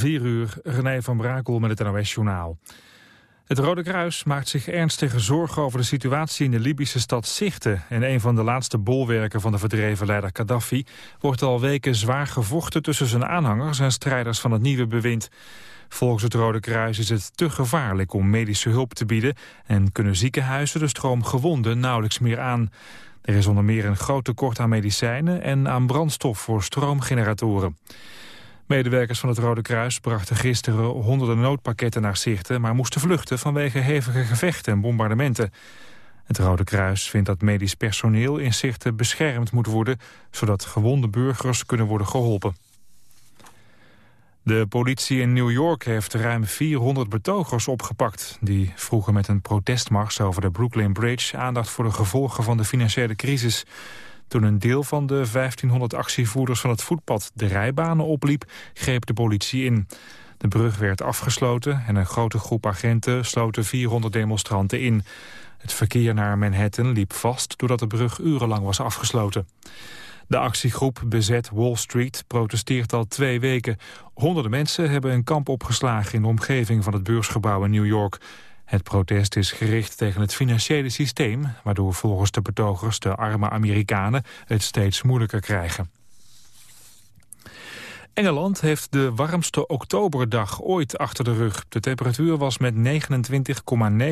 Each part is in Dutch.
4 uur, René van Brakel met het NOS-journaal. Het Rode Kruis maakt zich ernstige zorgen over de situatie in de Libische stad Sirte. En een van de laatste bolwerken van de verdreven leider Gaddafi... wordt al weken zwaar gevochten tussen zijn aanhangers en strijders van het nieuwe bewind. Volgens het Rode Kruis is het te gevaarlijk om medische hulp te bieden... en kunnen ziekenhuizen de stroom gewonden nauwelijks meer aan. Er is onder meer een groot tekort aan medicijnen en aan brandstof voor stroomgeneratoren. Medewerkers van het Rode Kruis brachten gisteren honderden noodpakketten naar Zichten... maar moesten vluchten vanwege hevige gevechten en bombardementen. Het Rode Kruis vindt dat medisch personeel in Zichten beschermd moet worden... zodat gewonde burgers kunnen worden geholpen. De politie in New York heeft ruim 400 betogers opgepakt. Die vroegen met een protestmars over de Brooklyn Bridge... aandacht voor de gevolgen van de financiële crisis. Toen een deel van de 1500 actievoerders van het voetpad de rijbanen opliep, greep de politie in. De brug werd afgesloten en een grote groep agenten sloten 400 demonstranten in. Het verkeer naar Manhattan liep vast doordat de brug urenlang was afgesloten. De actiegroep Bezet Wall Street protesteert al twee weken. Honderden mensen hebben een kamp opgeslagen in de omgeving van het beursgebouw in New York. Het protest is gericht tegen het financiële systeem... waardoor volgens de betogers de arme Amerikanen het steeds moeilijker krijgen. Engeland heeft de warmste oktoberdag ooit achter de rug. De temperatuur was met 29,9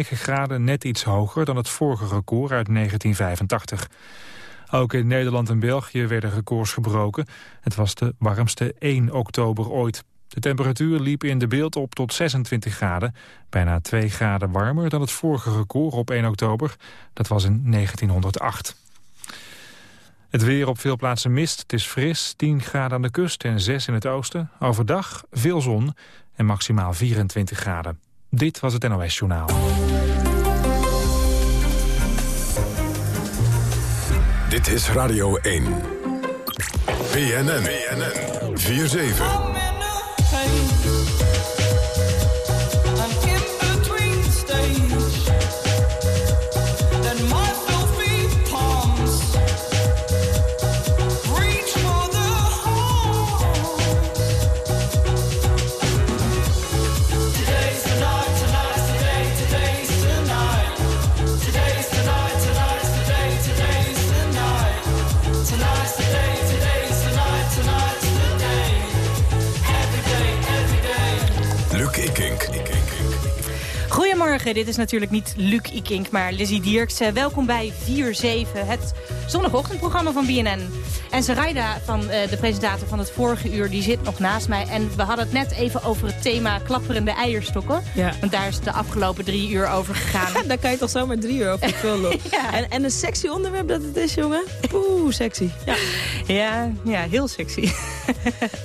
graden net iets hoger dan het vorige record uit 1985. Ook in Nederland en België werden records gebroken. Het was de warmste 1 oktober ooit. De temperatuur liep in de beeld op tot 26 graden. Bijna 2 graden warmer dan het vorige record op 1 oktober. Dat was in 1908. Het weer op veel plaatsen mist. Het is fris, 10 graden aan de kust en 6 in het oosten. Overdag veel zon en maximaal 24 graden. Dit was het NOS Journaal. Dit is Radio 1. BNN. BNN. 4-7. Goedemorgen, dit is natuurlijk niet Luc Ikink, maar Lizzie Dierks. Welkom bij 4-7, het zondagochtendprogramma van BNN. En Sarayda, van, uh, de presentator van het vorige uur, die zit nog naast mij. En we hadden het net even over het thema klapperende eierstokken. Ja. Want daar is het de afgelopen drie uur over gegaan. daar kan je toch zomaar drie uur over vullen. ja. en, en een sexy onderwerp dat het is, jongen. Oeh, sexy. Ja, ja, ja heel sexy. nee,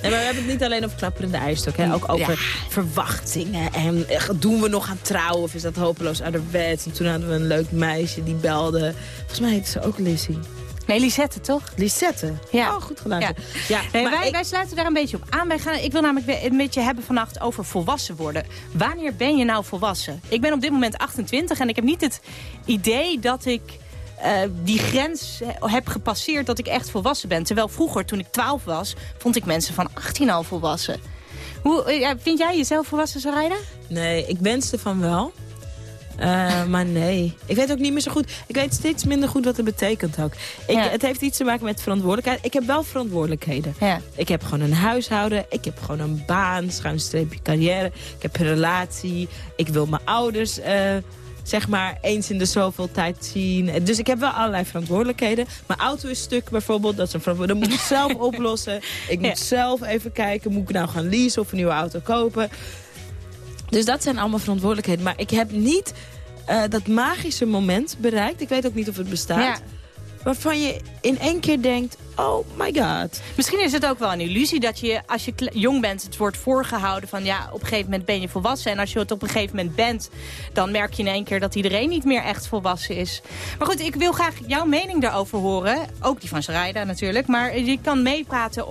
maar we hebben het niet alleen over klapperende eierstokken. Ook over verwachtingen. En eh, doen we nog aan trouwen of is dat hopeloos ouderwets? En toen hadden we een leuk meisje die belde. Volgens mij heette ze ook Lizzie. Nee, Lisette, toch? Lisette? Ja. Oh, goed gedaan. Ja. ja nee, wij, wij sluiten daar een beetje op aan. Wij gaan, ik wil namelijk een beetje hebben vannacht over volwassen worden. Wanneer ben je nou volwassen? Ik ben op dit moment 28 en ik heb niet het idee dat ik... Uh, die grens heb gepasseerd dat ik echt volwassen ben. Terwijl vroeger, toen ik 12 was, vond ik mensen van 18 al volwassen. Hoe, eh, vind jij jezelf volwassen, Sarayda? Nee, ik wenste van wel. Uh, maar nee. Ik weet ook niet meer zo goed. Ik weet steeds minder goed wat het betekent ook. Ik, Het heeft iets te maken met verantwoordelijkheid. Ik heb wel verantwoordelijkheden. Ja. Ik heb gewoon een huishouden. Ik heb gewoon een baan, schuinstreepje carrière. Ik heb een relatie. Ik wil mijn ouders... Uh, zeg maar eens in de zoveel tijd zien. Dus ik heb wel allerlei verantwoordelijkheden. Mijn auto is stuk bijvoorbeeld. Dat is een verantwoordelijkheid. Dat moet ik zelf oplossen. Ik moet zelf even kijken. Moet ik nou gaan leasen of een nieuwe auto kopen? Dus dat zijn allemaal verantwoordelijkheden. Maar ik heb niet uh, dat magische moment bereikt. Ik weet ook niet of het bestaat. Waarvan je in één keer denkt, oh my god. Misschien is het ook wel een illusie dat je, als je jong bent, het wordt voorgehouden van ja, op een gegeven moment ben je volwassen. En als je het op een gegeven moment bent, dan merk je in één keer dat iedereen niet meer echt volwassen is. Maar goed, ik wil graag jouw mening daarover horen. Ook die van Sarayda natuurlijk. Maar je kan meepraten,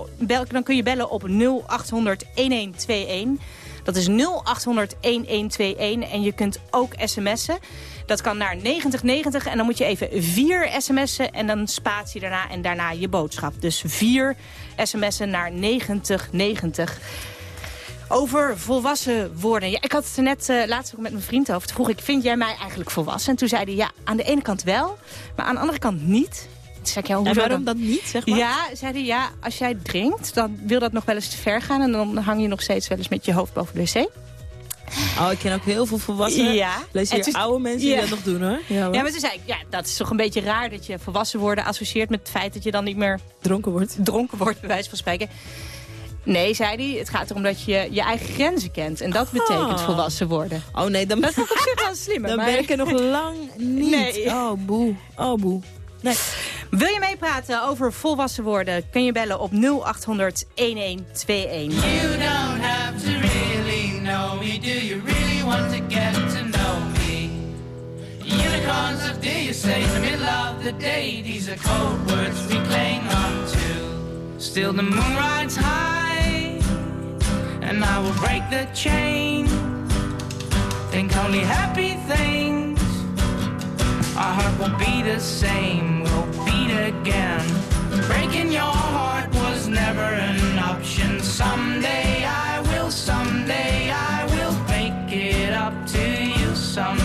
dan kun je bellen op 0800 1121. Dat is 0800 1121 en je kunt ook sms'en. Dat kan naar 9090 en dan moet je even vier sms'en en dan spatie daarna en daarna je boodschap. Dus vier sms'en naar 9090. Over volwassen worden. Ja, ik had het er net uh, laatst ook met mijn vriend over. Vroeg ik, vind jij mij eigenlijk volwassen? En toen zei hij, ja, aan de ene kant wel, maar aan de andere kant niet. Ik, ja, en waarom dat niet, zeg maar? Ja, zei hij, ja, als jij drinkt, dan wil dat nog wel eens te ver gaan. En dan hang je nog steeds wel eens met je hoofd boven de wc. Oh, ik ken ook heel veel volwassenen. Ja. Lees hier oude mensen die dat nog doen, hoor. Ja, maar toen zei ik, ja, dat is toch een beetje raar... dat je volwassen worden associeert met het feit dat je dan niet meer... Dronken wordt. Dronken wordt, bij wijze van spreken. Nee, zei hij, het gaat erom dat je je eigen grenzen kent. En dat betekent oh. volwassen worden. Oh nee, dan... Dat is op zich wel slimmer. Dan ben ik er nog lang niet. Nee. Oh, boe. Oh, boe. Nee. Wil je meepraten over volwassen worden? Kun je bellen op 0800 1121. You don't have to really know me. Do you really want to get to know me? Unicorns of do you say the middle of the day? These are cold words we cling on to. Still the moon rides high. And I will break the chain. Think only happy things our heart won't be the same, we'll again. Breaking your heart was never an option. Someday I will, someday I will make it up to you somehow.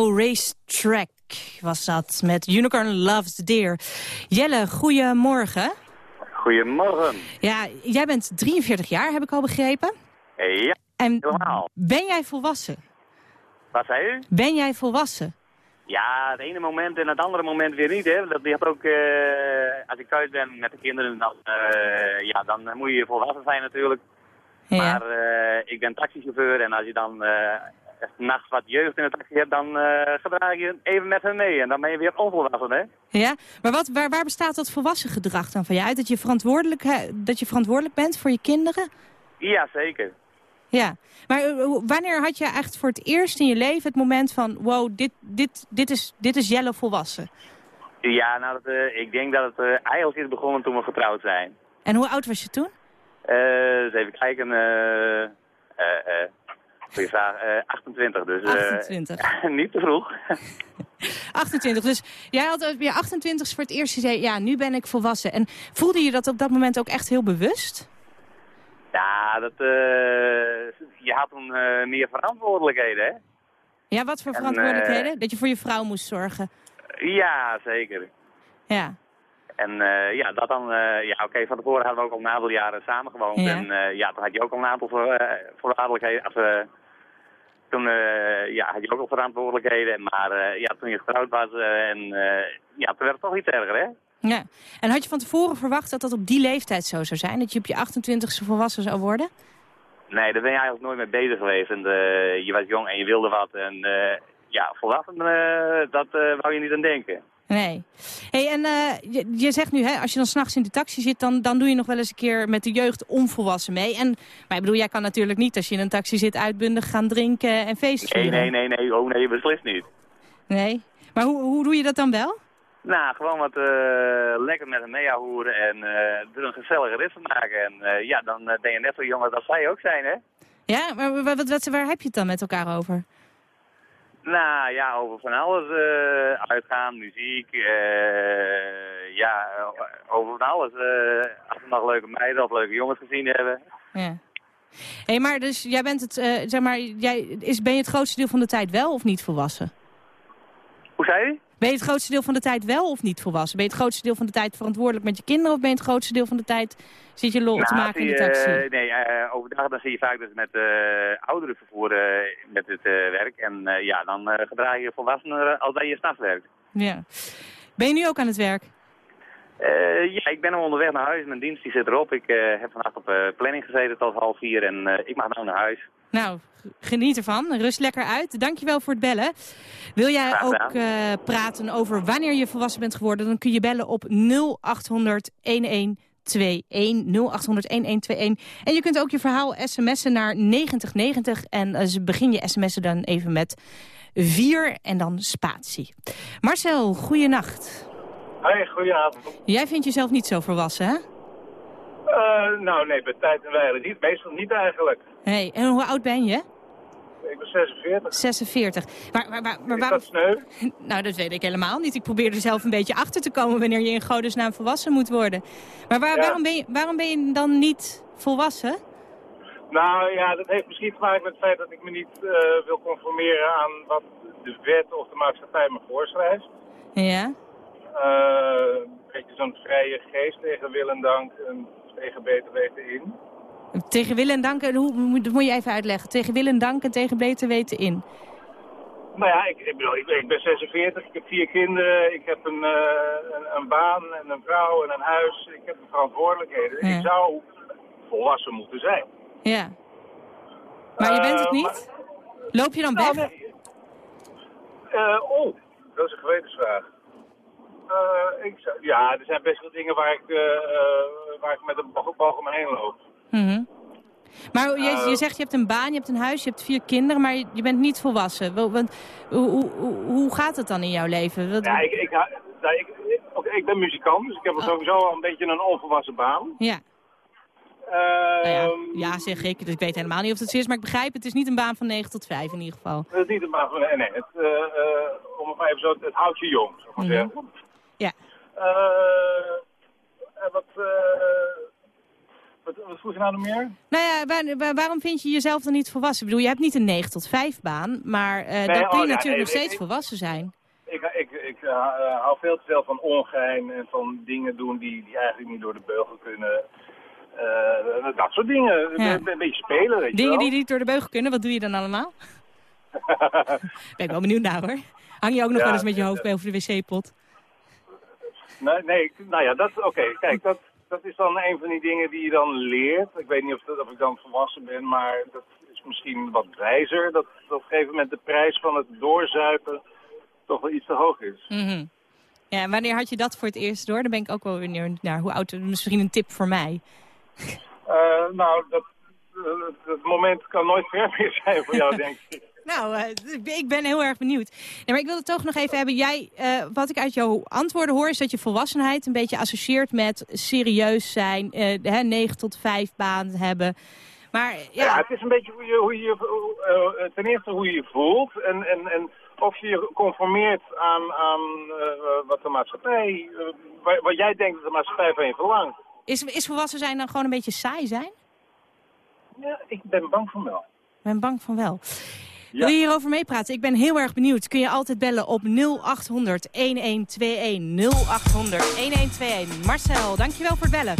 Racetrack was dat met Unicorn Loves Deer. Jelle, goedemorgen. Goedemorgen. Ja, jij bent 43 jaar, heb ik al begrepen. Ja, en helemaal. ben jij volwassen? Wat zei u? Ben jij volwassen? Ja, het ene moment en het andere moment weer niet. Hè. Dat, hebt ook, uh, als ik thuis ben met de kinderen, dan, uh, ja, dan moet je volwassen zijn natuurlijk. Ja. Maar uh, ik ben taxichauffeur en als je dan nachts wat jeugd in het taxi hebt, dan uh, gedraag je even met hen mee. En dan ben je weer onvolwassen, hè? Ja, maar wat, waar, waar bestaat dat volwassen gedrag dan van je uit? Dat je, verantwoordelijk, dat je verantwoordelijk bent voor je kinderen? Ja, zeker. Ja, maar eh, wanneer had je echt voor het eerst in je leven het moment van... wow, dit, dit, dit, is, dit is Jelle volwassen? Ja, nou, dat, uh, ik denk dat het uh, eigenlijk is begonnen toen we getrouwd zijn. En hoe oud was je toen? Uh, even kijken, Goeie vraag. 28, dus 28. niet te vroeg. 28, dus jij had op je 28 voor het eerst gezegd, ja, nu ben ik volwassen. En voelde je dat op dat moment ook echt heel bewust? Ja, dat, uh, je had toen meer verantwoordelijkheden, hè? Ja, wat voor verantwoordelijkheden? dat je voor je vrouw moest zorgen? Ja, zeker. Ja. En uh, ja, dat dan, uh, ja oké, van tevoren hadden we ook al een aantal jaren samengewoond. Ja. En uh, ja, toen had je ook al een aantal verantwoordelijkheden. Als, toen ja, had je ook al verantwoordelijkheden. Maar ja, toen je getrouwd was en ja, toen werd het toch iets erger, hè? Ja. En had je van tevoren verwacht dat dat op die leeftijd zo zou zijn? Dat je op je 28ste volwassen zou worden? Nee, daar ben je eigenlijk nooit mee bezig geweest. En, je was jong en je wilde wat. En ja, volwassen, dat wou je niet aan denken. Nee. Hey, en je, je, zegt nu, hè, als je dan s'nachts in de taxi zit... Dan, dan doe je nog wel eens een keer met de jeugd onvolwassen mee. En, maar ik bedoel, jij kan natuurlijk niet als je in een taxi zit... uitbundig gaan drinken en feesten Nee, nee, nee, nee. Oh nee, beslist niet. Nee. Maar hoe, hoe doe je dat dan wel? Nou, gewoon wat uh, lekker met hem meehouden en uh, er een gezellige rit van maken. En ja, dan ben je net zo jong als zij ook zijn, hè? Ja, maar wat, wat, waar heb je het dan met elkaar over? Nou ja, over van alles. uitgaan, muziek, ja, over van alles. als we nog leuke meiden of leuke jongens gezien hebben. Ja. Hé, hey, maar dus jij bent het, zeg maar, jij, is, ben je het grootste deel van de tijd wel of niet volwassen? Hoe zei je? Ben je het grootste deel van de tijd wel of niet volwassen? Ben je het grootste deel van de tijd verantwoordelijk met je kinderen... of ben je het grootste deel van de tijd zit je lol te nou, maken in de taxi? Uh, nee, uh, overdag dan zie je vaak dus met uh, ouderen vervoeren met het werk. En ja, dan gedraag je volwassenen als dat je s'nachts werkt. Ja. Ben je nu ook aan het werk? Ja, ik ben al onderweg naar huis. Mijn dienst die zit erop. Ik heb vannacht op planning gezeten tot half vier en ik mag nu naar huis. Nou, geniet ervan. Rust lekker uit. Dankjewel voor het bellen. Wil jij ook praten over wanneer je volwassen bent geworden... dan kun je bellen op 0800 1121 0800 1121. En je kunt ook je verhaal sms'en naar 9090. En begin je sms'en dan even met 4 en dan spatie. Marcel, goeienacht. Hoi, goedenavond. Jij vindt jezelf niet zo volwassen, hè? Uh, nou, nee, bij tijd en wijle niet. Meestal niet eigenlijk. Nee, en hoe oud ben je? Ik ben 46. 46. Maar, maar, maar, maar Is dat sneu? Nou, dat weet ik helemaal niet. Ik probeer er zelf een beetje achter te komen wanneer je in godesnaam volwassen moet worden. Maar waar, waarom, ben je, waarom ben je dan niet volwassen? Nou ja, dat heeft misschien te maken met het feit dat ik me niet uh, wil conformeren aan wat de wet of de maatschappij me voorschrijft. Ja. Uh, een beetje zo'n vrije geest tegen wil en dank en tegen beter weten in. Tegen willen en danken, hoe, moet, moet je even uitleggen. Tegen willen en danken, tegen beter weten in. Nou ja, ik, ik, bedoel, ik, ik, ben 46, ik heb vier kinderen, ik heb een, uh, een, een, baan en een vrouw en een huis. Ik heb verantwoordelijkheden. Ja. Ik zou volwassen moeten zijn. Ja. Maar je bent het niet? Uh, maar, Loop je dan nou, weg? Nee. Uh, oh, dat is een gewetensvraag. Ik zou, ja, er zijn best wel dingen waar ik, waar ik met een boog om me heen loop. Mm -hmm. Maar je, je eh. zegt je hebt een baan, je hebt een huis, je hebt vier kinderen, maar je, je bent niet volwassen. Want, hoe, hoe, hoe, gaat het dan in jouw leven? Wat... Ja, ik, ik, nou, ik, okay, ik ben muzikant, dus ik heb oh. sowieso al een beetje een onvolwassen baan. Ja. Uh, nou ja, ja, zeg ik. Dus ik weet helemaal niet of het zo is, maar ik begrijp, het is niet een baan van 9 tot 5 in ieder geval. Het is niet een baan van, nee, nee. Het, uh, uh, om het even zo, het houdt je jong, zou ik maar mm -hmm. zeggen. Ja. en wat, wat, wat vroeg je nou nog meer? Nou ja, waar, waarom vind je jezelf dan niet volwassen? Ik bedoel, je hebt niet een 9 tot 5 baan, maar uh, nee, dan kun je oh, natuurlijk nog steeds volwassen zijn. Ik, ik, ik hou veel te veel van ongein en van dingen doen die, die eigenlijk niet door de beugel kunnen. Uh, dat soort dingen. Ja. Een, beetje spelen, weet Dingen je die niet door de beugel kunnen, wat doe je dan allemaal? ben ik wel benieuwd naar hoor. Hang je ook nog ja, wel eens met je hoofd bij over de wc-pot? Nee, nee, nou ja, dat, oké, kijk, dat, dat is dan een van die dingen die je dan leert. Ik weet niet of, dat, of ik dan volwassen ben, maar dat is misschien wat wijzer. Dat, op een gegeven moment de prijs van het doorzuipen toch wel iets te hoog is. Mm -hmm. Ja, wanneer had je dat voor het eerst door? Dan ben ik ook wel benieuwd naar hoe oud, misschien een tip voor mij. Uh, nou, dat, dat moment kan nooit ver meer zijn voor jou, denk ik. Nou, uh, ik ben heel erg benieuwd. Nee, maar ik wil het toch nog even hebben. Jij, uh, wat ik uit jouw antwoorden hoor, is dat je volwassenheid een beetje associeert met serieus zijn, uh, hè, 9 tot 5 baan hebben. Maar, ja. ja. het is een beetje hoe je, hoe je ten eerste hoe je je voelt en, en, en of je je conformeert aan, aan wat de maatschappij, wat jij denkt dat de maatschappij van je verlangt. Is, is volwassen zijn dan gewoon een beetje saai zijn? Ja, ik ben bang van wel. Ik ben bang van wel. Wil je hierover meepraten? Ik ben heel erg benieuwd. Kun je altijd bellen op 0800 1121 0800 1121. Marcel, dankjewel voor het bellen.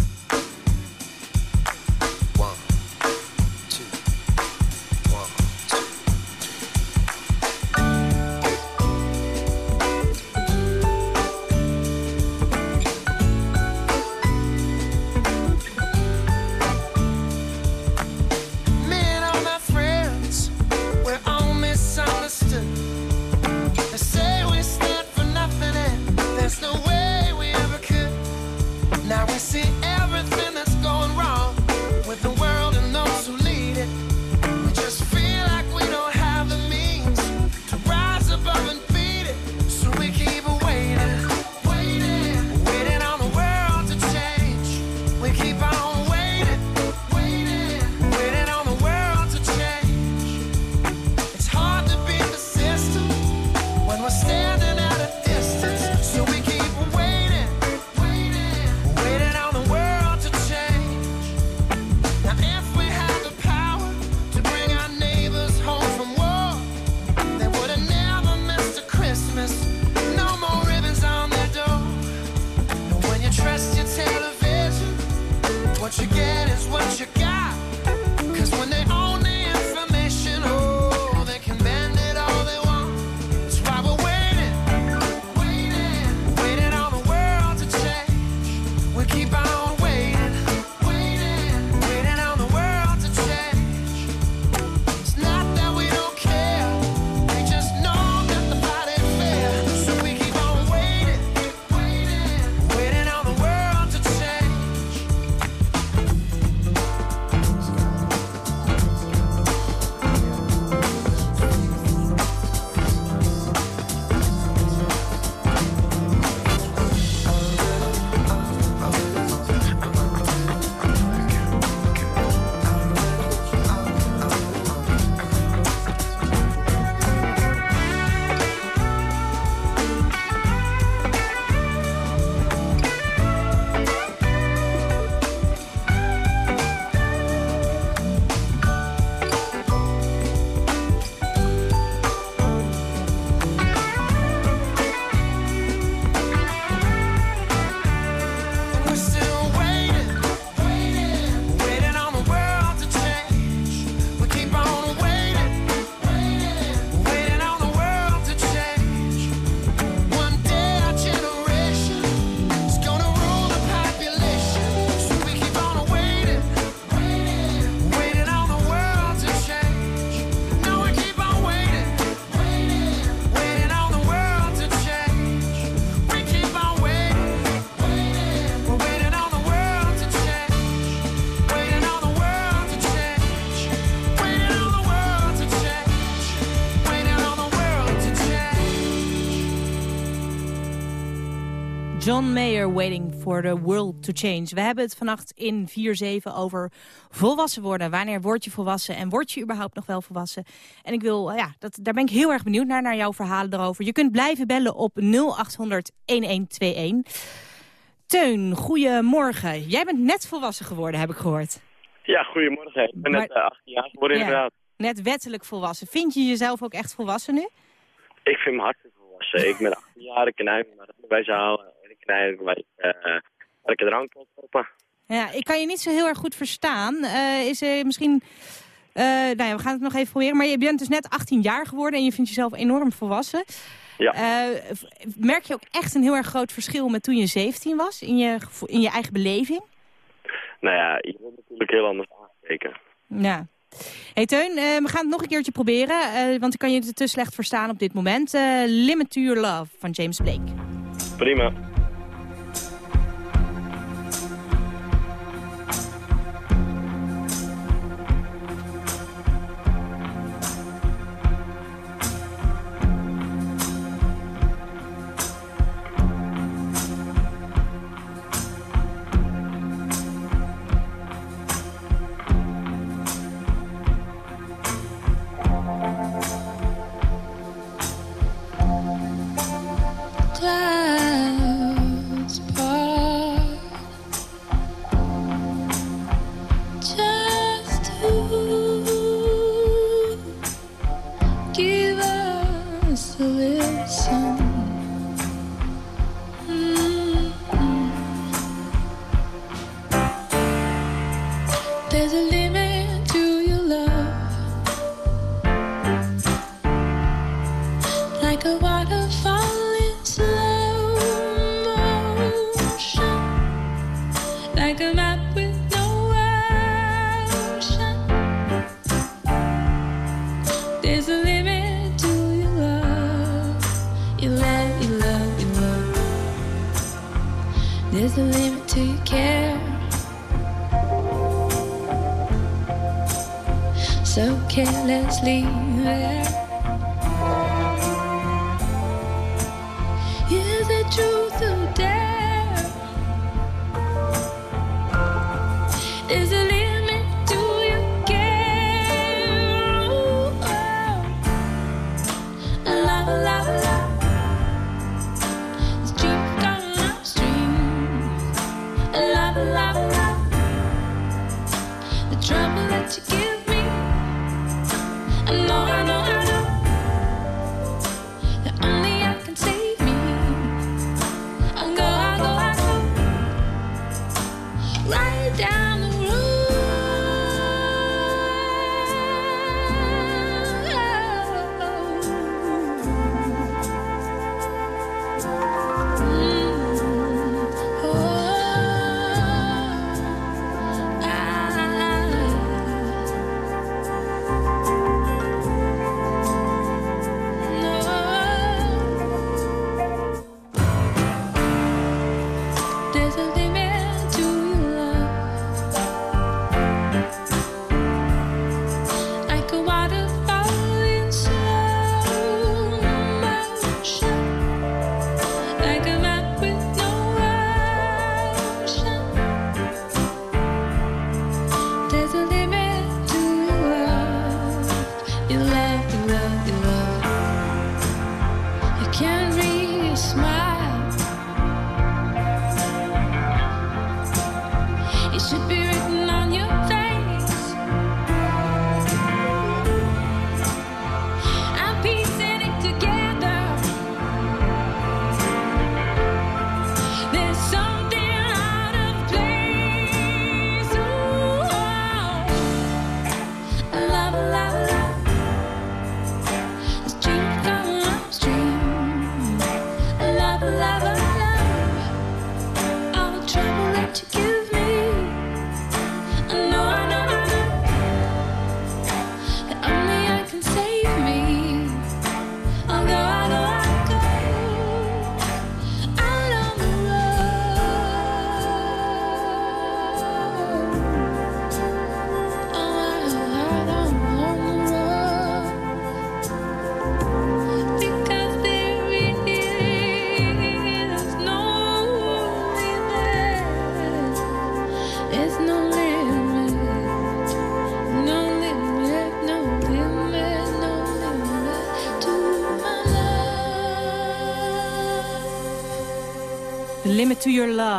John Mayer, Waiting for the World to Change. We hebben het vannacht in 4-7 over volwassen worden. Wanneer word je volwassen en word je überhaupt nog wel volwassen? En ik wil, ja, dat, daar ben ik heel erg benieuwd naar, naar jouw verhalen erover. Je kunt blijven bellen op 0800-1121. Teun, goedemorgen. Jij bent net volwassen geworden, heb ik gehoord. Ja, goedemorgen. Ik ben net uh, 18 jaar geworden ja, inderdaad. Net wettelijk volwassen. Vind je jezelf ook echt volwassen nu? Ik vind me hartstikke volwassen. ik ben 18 jaar, ik knijp maar dat bij ze houden. Ik, uh, ik een drank. Ja, ik kan je niet zo heel erg goed verstaan. Uh, is er misschien... Uh, nou ja, we gaan het nog even proberen. Maar je bent dus net 18 jaar geworden en je vindt jezelf enorm volwassen. Ja. merk je ook echt een heel erg groot verschil met toen je 17 was? In je, in je eigen beleving? Nou ja, je wordt natuurlijk heel anders aanspreken. Ja. Hey Teun, uh, we gaan het nog een keertje proberen, uh, want ik kan je te slecht verstaan op dit moment. Uh, Limit to Your Love van James Blake. Prima.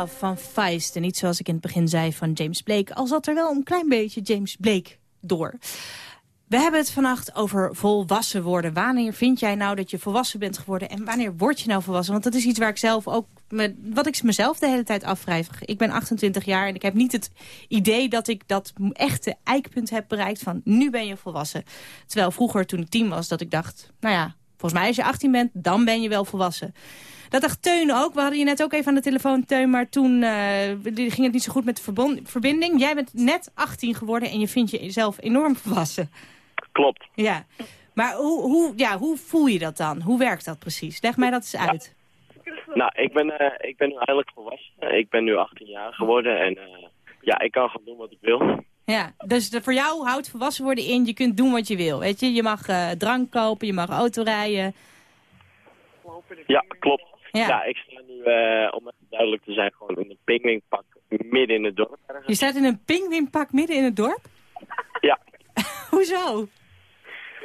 Van Feist. En niet zoals ik in het begin zei van James Blake. Al zat er wel een klein beetje James Blake door. We hebben het vannacht over volwassen worden. Wanneer vind jij nou dat je volwassen bent geworden? En wanneer word je nou volwassen? Want dat is iets waar ik zelf ook... Met, wat ik mezelf de hele tijd afvraag. Ik ben 28 jaar en ik heb niet het idee dat ik dat echte eikpunt heb bereikt van nu ben je volwassen. Terwijl vroeger toen ik tien was dat ik dacht, nou ja, volgens mij als je 18 bent, dan ben je wel volwassen. Dat dacht Teun ook. We hadden je net ook even aan de telefoon, Teun. Maar toen uh, ging het niet zo goed met de verbinding. Jij bent net 18 geworden en je vindt jezelf enorm volwassen. Klopt. Ja. Maar hoe, hoe, ja, hoe voel je dat dan? Hoe werkt dat precies? Leg mij dat eens uit. Nou, ik ben, uh, ik ben nu eigenlijk volwassen. Ik ben nu 18 jaar geworden en uh, ja, ik kan gewoon doen wat ik wil. Ja, dus de, voor jou houdt volwassen worden in, je kunt doen wat je wil. Weet je, je mag uh, drank kopen, je mag auto rijden. Ja, klopt. Ja, ja ik sta nu, om duidelijk te zijn, gewoon in een pingwingpak midden in het dorp. Ergens. Je staat in een pingwingpak midden in het dorp? Ja. Hoezo?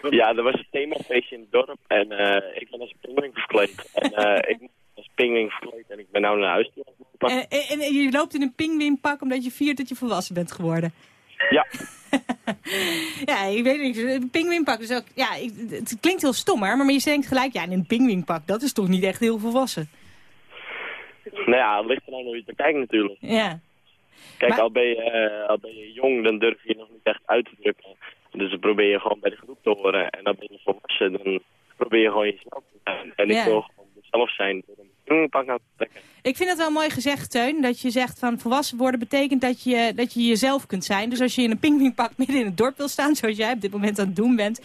Ja, er was een themafeestje in het dorp en uh, ik ben als pingwing verkleed. En uh, ik ben als pingwing verkleed en ik ben nou naar huis. En, en, en, je loopt in een pingwingpak omdat je viert dat je volwassen bent geworden? Ja. ja, ik weet niet. Een pingwingpak is ook... Ja, het klinkt heel stom, hè, maar je denkt gelijk... Ja, in een pingwingpak, dat is toch niet echt heel volwassen? Nou ja, het ligt er nou nog iets te kijken natuurlijk. Ja. Kijk, al, ben je, uh, al ben je jong, dan durf je nog niet echt uit te drukken. Dus dan probeer je gewoon bij de groep te horen. En dan ben je volwassen, dan probeer je gewoon jezelf te zijn. En ik wil mezelf zijn pak nou. Ik vind het wel mooi gezegd, Teun, dat je zegt van volwassen worden betekent dat je, dat je jezelf kunt zijn. Dus als je in een pingpingpak midden in het dorp wil staan, zoals jij op dit moment aan het doen bent,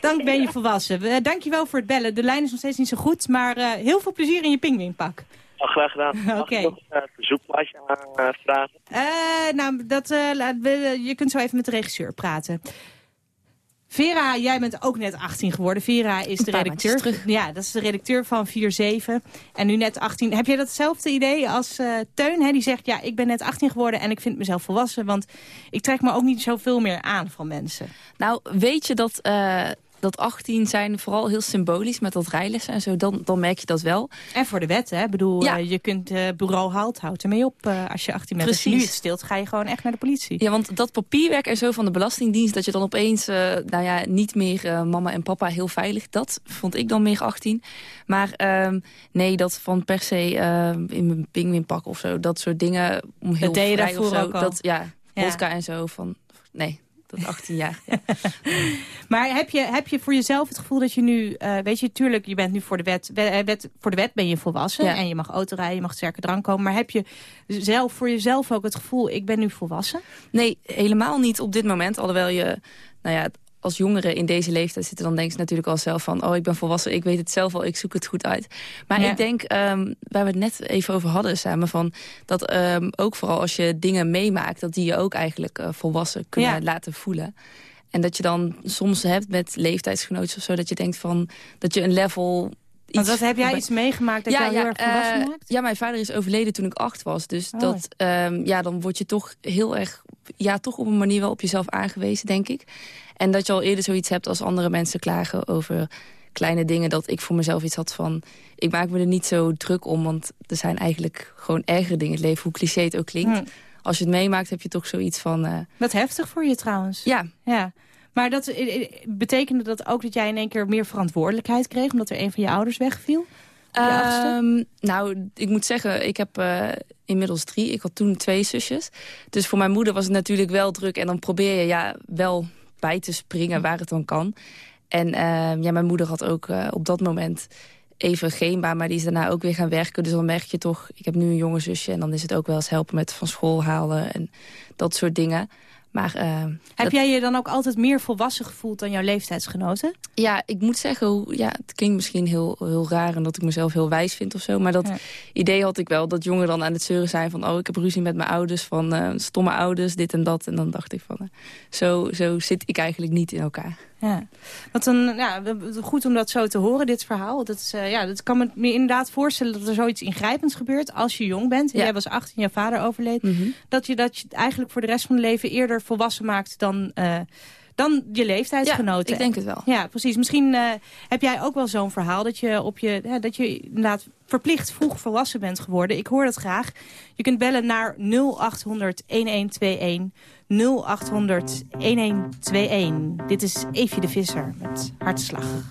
dan ben je volwassen. Uh, dankjewel voor het bellen. De lijn is nog steeds niet zo goed, maar uh, heel veel plezier in je pingpingpak. Oh, graag gedaan. Mag okay. ik nog een uh, verzoekplaatje aanvragen? Uh, nou, dat, je kunt zo even met de regisseur praten. Vera, jij bent ook net 18 geworden. Vera is de redacteur. Ja, dat is de redacteur van 4-7. En nu net 18. Heb jij datzelfde idee als uh, Teun? Hè? Die zegt, ja, ik ben net 18 geworden en ik vind mezelf volwassen. Want ik trek me ook niet zoveel meer aan van mensen. Nou, weet je dat... Uh dat 18 zijn vooral heel symbolisch met dat rijlessen en zo, dan, dan merk je dat wel. En voor de wet, hè? Ik bedoel, ja. uh, je kunt uh, bureau haalt, houdt ermee op uh, als je 18 bent. Precies. Nu het stilt, ga je gewoon echt naar de politie. Ja, want dat papierwerk en zo van de Belastingdienst, dat je dan opeens, nou ja, niet meer mama en papa heel veilig, dat vond ik dan meer 18. Maar ehm, nee, dat van per se in mijn pingwingpak of zo, dat soort dingen, om heel dat vrij of zo, dat, ja, vodka en zo, van, nee, tot 18 jaar. maar heb je, heb je voor jezelf het gevoel dat je nu... Uh, weet je, tuurlijk, je bent nu voor de wet... Eh, wet voor de wet ben je volwassen. En je mag auto rijden, je mag sterke drank komen. Maar heb je zelf voor jezelf ook het gevoel... ik ben nu volwassen? Nee, helemaal niet op dit moment. Alhoewel je... Nou ja, als jongeren in deze leeftijd zitten... dan denk je natuurlijk al zelf van... oh, ik ben volwassen, ik weet het zelf al, ik zoek het goed uit. Maar ik denk, um, waar we het net even over hadden samen... Van, dat um, ook vooral als je dingen meemaakt... dat die je ook eigenlijk uh, volwassen kunnen ja. laten voelen. En dat je dan soms hebt met leeftijdsgenoten of zo... dat je denkt van, dat je een level... Want wat heb jij iets meegemaakt dat ja, jou heel erg volwassen uh, maakt? Ja, mijn vader is overleden toen ik acht was. Dus oh. dat, um, ja, dan word je toch heel erg... ja, toch op een manier wel op jezelf aangewezen, denk ik. En dat je al eerder zoiets hebt als andere mensen klagen over kleine dingen... dat ik voor mezelf iets had van... ik maak me er niet zo druk om, want er zijn eigenlijk gewoon ergere dingen in het leven... hoe cliché het ook klinkt. Hm. Als je het meemaakt, heb je toch zoiets van... Uh... Wat heftig voor je trouwens. Ja. ja. Maar dat, betekende dat ook dat jij in één keer meer verantwoordelijkheid kreeg... omdat er een van je ouders wegviel? Um, nou, ik moet zeggen, ik heb uh, inmiddels drie. Ik had toen twee zusjes. Dus voor mijn moeder was het natuurlijk wel druk. En dan probeer je ja, wel bij te springen waar het dan kan. En uh, ja, mijn moeder had ook uh, op dat moment even geen baan, maar die is daarna ook weer gaan werken. Dus dan merk je toch, ik heb nu een jonge zusje... en dan is het ook wel eens helpen met van school halen en dat soort dingen. Maar, uh, Heb jij je dan ook altijd meer volwassen gevoeld dan jouw leeftijdsgenoten? Ja, ik moet zeggen, ja, het klinkt misschien heel, heel raar... en dat ik mezelf heel wijs vind of zo. Maar dat idee had ik wel, dat jongeren dan aan het zeuren zijn van... oh, ik heb ruzie met mijn ouders, van uh, stomme ouders, dit en dat. En dan dacht ik van, uh, zo, zo zit ik eigenlijk niet in elkaar. Ja, wat een, ja, goed om dat zo te horen, dit verhaal. Dat, is, uh, ja, dat kan me, me inderdaad voorstellen dat er zoiets ingrijpends gebeurt als je jong bent. En ja. jij was 18, je vader overleed. Mm -hmm. dat, je, dat je eigenlijk voor de rest van het leven eerder volwassen maakt dan, uh, dan je leeftijdsgenoten. Ja, ik denk het wel. Ja, precies. Misschien uh, heb jij ook wel zo'n verhaal dat je, op je, ja, dat je inderdaad verplicht vroeg volwassen bent geworden. Ik hoor dat graag. Je kunt bellen naar 0800 1121. 0800 1121. Dit is Evie de Visser met Hartslag.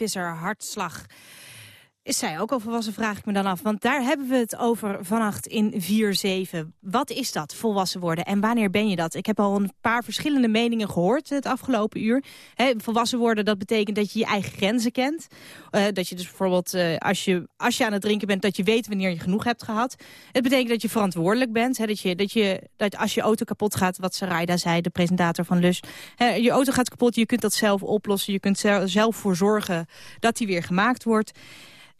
Visser, hartslag. Is zij ook al volwassen, vraag ik me dan af. Want daar hebben we het over vannacht in 4-7. Wat is dat, volwassen worden? En wanneer ben je dat? Ik heb al een paar verschillende meningen gehoord het afgelopen uur. Volwassen worden, dat betekent dat je je eigen grenzen kent. Uh, dat je dus bijvoorbeeld, uh, als, je, als je aan het drinken bent... dat je weet wanneer je genoeg hebt gehad. Het betekent dat je verantwoordelijk bent. Dat, je, dat, je, dat als je auto kapot gaat, wat Sarayda zei, de presentator van Lus. Je auto gaat kapot, je kunt dat zelf oplossen. Je kunt zelf voor zorgen dat die weer gemaakt wordt.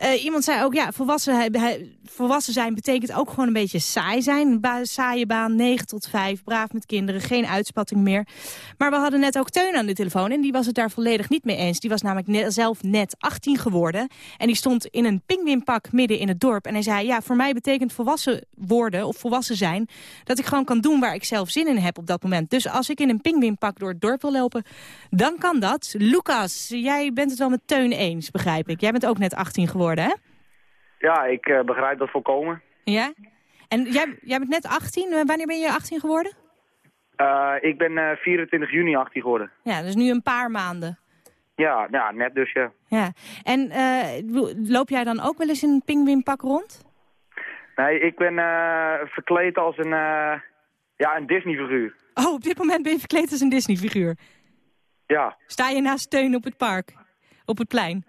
Uh, iemand zei ook, ja, volwassen, hij, volwassen zijn betekent ook gewoon een beetje saai zijn. Ba saaie baan, 9 tot 5, braaf met kinderen, geen uitspatting meer. Maar we hadden net ook Teun aan de telefoon en die was het daar volledig niet mee eens. Die was namelijk zelf net 18 geworden. En die stond in een pinguïnpak midden in het dorp. En hij zei, ja, voor mij betekent volwassen worden of volwassen zijn... dat ik gewoon kan doen waar ik zelf zin in heb op dat moment. Dus als ik in een pinguïnpak door het dorp wil lopen, dan kan dat. Lucas, jij bent het wel met Teun eens, begrijp ik. Jij bent ook net 18 geworden. Hè? Ja, ik uh, begrijp dat volkomen. Ja? En jij, jij bent net 18. Wanneer ben je 18 geworden? Uh, ik ben uh, 24 juni 18 geworden. Ja, dus nu een paar maanden. Ja, ja net dus, ja. ja. En loop jij dan ook wel eens in een pinguïnpak rond? Nee, ik ben verkleed als een, ja, een Disney-figuur. Oh, op dit moment ben je verkleed als een Disney-figuur? Ja. Sta je naast Steun op het park? Op het plein?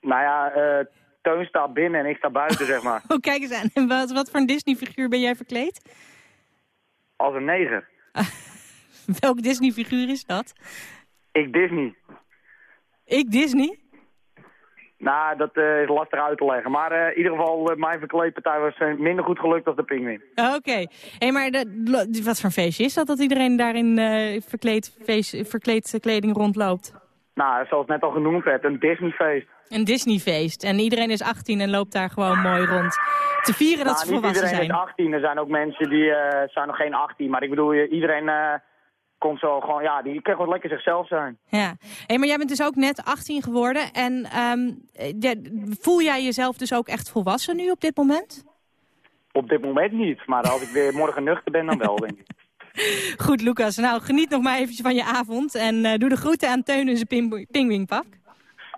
Nou ja, uh, Teun staat binnen en ik sta buiten, zeg maar. Oh, kijk eens aan. En wat, wat voor een Disney-figuur ben jij verkleed? Als een neger. Welk Disney-figuur is dat? Ik Disney. Ik Disney? Nou, dat is lastig uit te leggen. Maar in ieder geval, mijn verkleedpartij was minder goed gelukt dan de pinguïn. Oké. Hey, maar de, wat voor feestje is dat, dat iedereen daarin verkleed, feest, verkleed kleding rondloopt? Nou, zoals net al genoemd werd, een Disneyfeest. Een Disneyfeest. En iedereen is 18 en loopt daar gewoon mooi rond. Te vieren dat nou, ze volwassen zijn. iedereen is 18. Er zijn ook mensen die uh, zijn nog geen 18. Maar ik bedoel, iedereen uh, komt zo gewoon... Ja, die kan gewoon lekker zichzelf zijn. Ja. Hey, maar jij bent dus ook net 18 geworden. En um, voel jij jezelf dus ook echt volwassen nu op dit moment? Op dit moment niet. Maar als ik weer morgen nuchter ben, dan wel, denk ik. Goed, Lucas. Nou, geniet nog maar eventjes van je avond. En uh, doe de groeten aan Teun in zijn pingwingpak.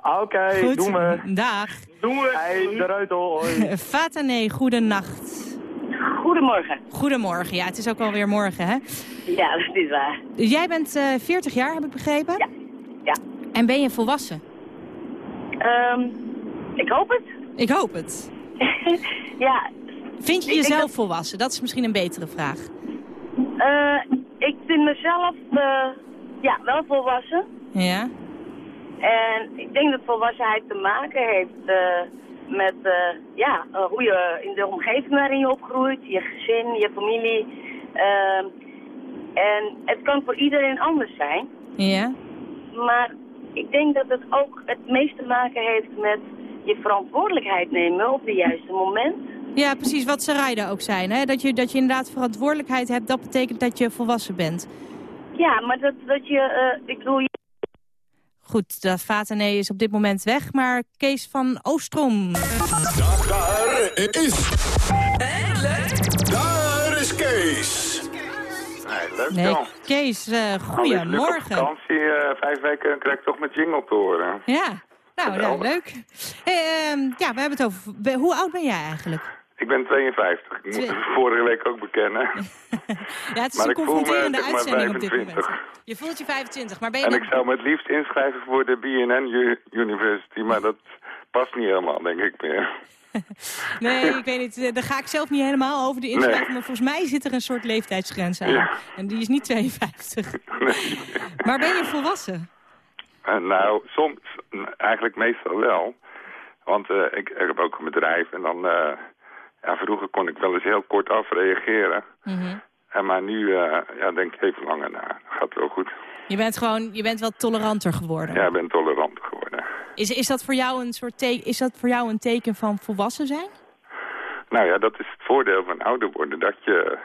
Oké, okay, doen we. Dag. Doen we. Hey, de reutel. Fatane, goedenacht. Goedemorgen. Goedemorgen. Ja, het is ook alweer morgen, hè? Ja, dat is waar. Jij bent uh, eh, 40 jaar, heb ik begrepen? Ja. ja. En ben je volwassen? Um, ik hoop het. Ik hoop het. ja. Vind je jezelf volwassen? Dat is misschien een betere vraag. Uh, ik vind mezelf uh, ja, wel volwassen. Ja. En ik denk dat volwassenheid te maken heeft uh, met ja, hoe je in de omgeving waarin je opgroeit, je gezin, je familie. Ehm, en het kan voor iedereen anders zijn. Ja. Maar ik denk dat het ook het meest te maken heeft met je verantwoordelijkheid nemen op het juiste moment. Ja, precies wat rijden ook zijn. Hè? Dat, je, dat je inderdaad verantwoordelijkheid hebt, dat betekent dat je volwassen bent. Ja, maar dat, dat je, uh, ik bedoel... Je... Goed, de Vatenee is op dit moment weg, maar Kees van Oostrom. Daar, daar is... Daar is Kees. Nee, leuk nee, Kees, uh, goedemorgen. Op vakantie, uh, vijf weken krijg ik toch met jingle te horen. Ja, nou ja, leuk. Hey, uh, ja, we hebben het over... Hoe oud ben jij eigenlijk? Ik ben 52. Ik moet het vorige week ook bekennen. ja, het is maar een confronterende uitzending op dit moment. Je voelt je 25, maar ben je... En ik zou me het liefst inschrijven voor de BNN University, maar dat past niet helemaal, denk ik meer. nee, ik weet niet. Eh, daar ga ik zelf niet helemaal over de inschrijving. Maar volgens mij zit er een soort leeftijdsgrens aan. Ja. En die is niet 52. Nee. Maar ben je volwassen? Uh, nou, soms, eigenlijk meestal wel. Want uh, ik, ik, heb ook een bedrijf en dan... Uh, ja, vroeger kon ik wel eens heel kort afreageren. Mm en maar nu uh, ja, denk ik even langer na. Gaat wel goed. Je bent gewoon, je bent wel toleranter geworden. Ja, ik ben toleranter geworden. Is, is, dat voor jou een soort teken, is dat voor jou een teken van volwassen zijn? Nou ja, dat is het voordeel van ouder worden. Dat je